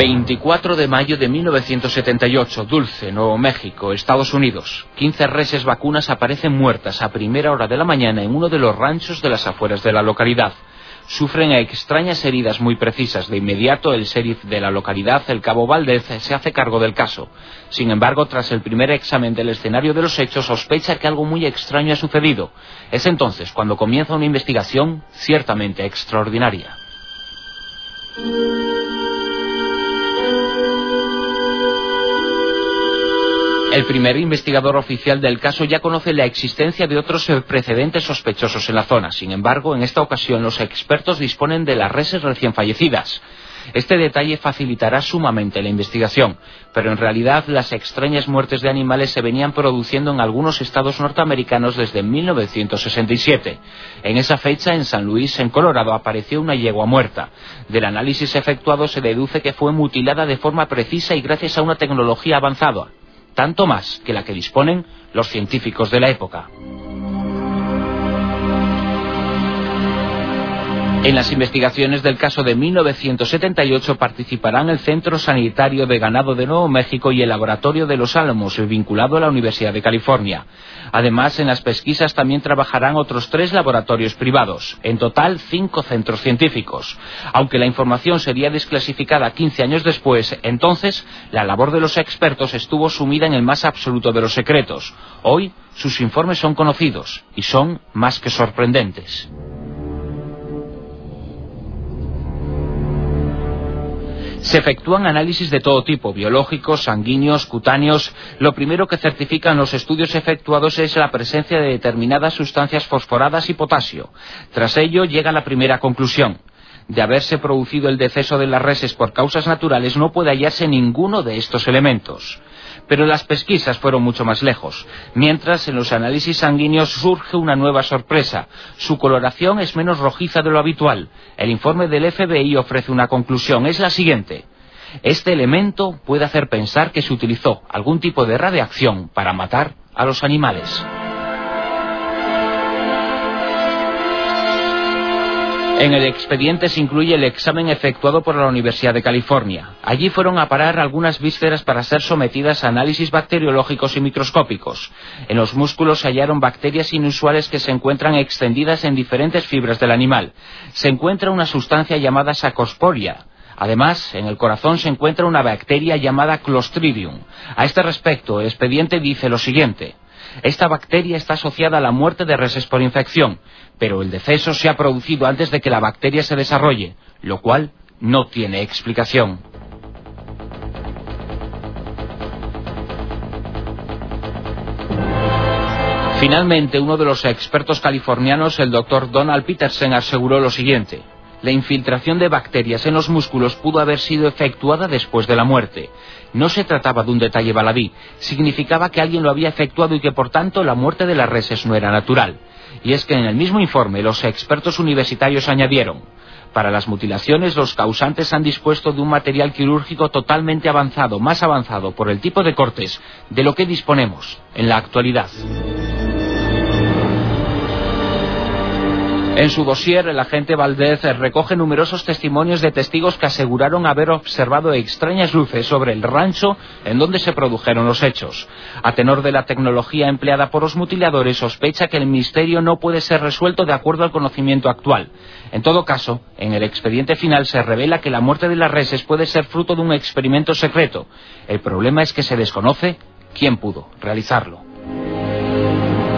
24 de mayo de 1978, Dulce, Nuevo México, Estados Unidos. 15 reses vacunas aparecen muertas a primera hora de la mañana en uno de los ranchos de las afueras de la localidad. Sufren extrañas heridas muy precisas. De inmediato, el sheriff de la localidad, el cabo Valdez, se hace cargo del caso. Sin embargo, tras el primer examen del escenario de los hechos, sospecha que algo muy extraño ha sucedido. Es entonces cuando comienza una investigación ciertamente extraordinaria. El primer investigador oficial del caso ya conoce la existencia de otros precedentes sospechosos en la zona. Sin embargo, en esta ocasión los expertos disponen de las reses recién fallecidas. Este detalle facilitará sumamente la investigación, pero en realidad las extrañas muertes de animales se venían produciendo en algunos estados norteamericanos desde 1967. En esa fecha, en San Luis, en Colorado, apareció una yegua muerta. Del análisis efectuado se deduce que fue mutilada de forma precisa y gracias a una tecnología avanzada tanto más que la que disponen los científicos de la época. En las investigaciones del caso de 1978 participarán el Centro Sanitario de Ganado de Nuevo México y el Laboratorio de los Álamos, vinculado a la Universidad de California. Además, en las pesquisas también trabajarán otros tres laboratorios privados, en total cinco centros científicos. Aunque la información sería desclasificada 15 años después, entonces la labor de los expertos estuvo sumida en el más absoluto de los secretos. Hoy sus informes son conocidos y son más que sorprendentes. Se efectúan análisis de todo tipo, biológicos, sanguíneos, cutáneos. Lo primero que certifican los estudios efectuados es la presencia de determinadas sustancias fosforadas y potasio. Tras ello llega la primera conclusión. De haberse producido el deceso de las reses por causas naturales no puede hallarse ninguno de estos elementos. Pero las pesquisas fueron mucho más lejos. Mientras, en los análisis sanguíneos surge una nueva sorpresa. Su coloración es menos rojiza de lo habitual. El informe del FBI ofrece una conclusión. Es la siguiente. Este elemento puede hacer pensar que se utilizó algún tipo de radiación para matar a los animales. En el expediente se incluye el examen efectuado por la Universidad de California. Allí fueron a parar algunas vísceras para ser sometidas a análisis bacteriológicos y microscópicos. En los músculos se hallaron bacterias inusuales que se encuentran extendidas en diferentes fibras del animal. Se encuentra una sustancia llamada sacosporia. Además, en el corazón se encuentra una bacteria llamada Clostridium. A este respecto, el expediente dice lo siguiente. Esta bacteria está asociada a la muerte de reses por infección, pero el deceso se ha producido antes de que la bacteria se desarrolle, lo cual no tiene explicación. Finalmente, uno de los expertos californianos, el doctor Donald Peterson, aseguró lo siguiente. La infiltración de bacterias en los músculos pudo haber sido efectuada después de la muerte. No se trataba de un detalle baladí, significaba que alguien lo había efectuado y que por tanto la muerte de las reses no era natural. Y es que en el mismo informe los expertos universitarios añadieron, para las mutilaciones los causantes han dispuesto de un material quirúrgico totalmente avanzado, más avanzado por el tipo de cortes de lo que disponemos en la actualidad. En su dossier, el agente Valdez recoge numerosos testimonios de testigos que aseguraron haber observado extrañas luces sobre el rancho en donde se produjeron los hechos. A tenor de la tecnología empleada por los mutiladores, sospecha que el misterio no puede ser resuelto de acuerdo al conocimiento actual. En todo caso, en el expediente final se revela que la muerte de las reses puede ser fruto de un experimento secreto. El problema es que se desconoce quién pudo realizarlo.